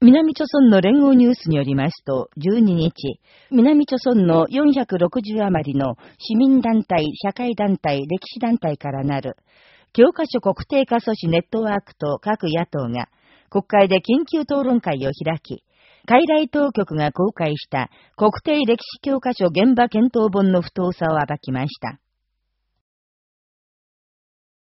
南朝村の連合ニュースによりますと、12日、南朝村の460余りの市民団体、社会団体、歴史団体からなる、教科書国定化阻止ネットワークと各野党が、国会で緊急討論会を開き、海外当局が公開した国定歴史教科書現場検討本の不当さを暴きました。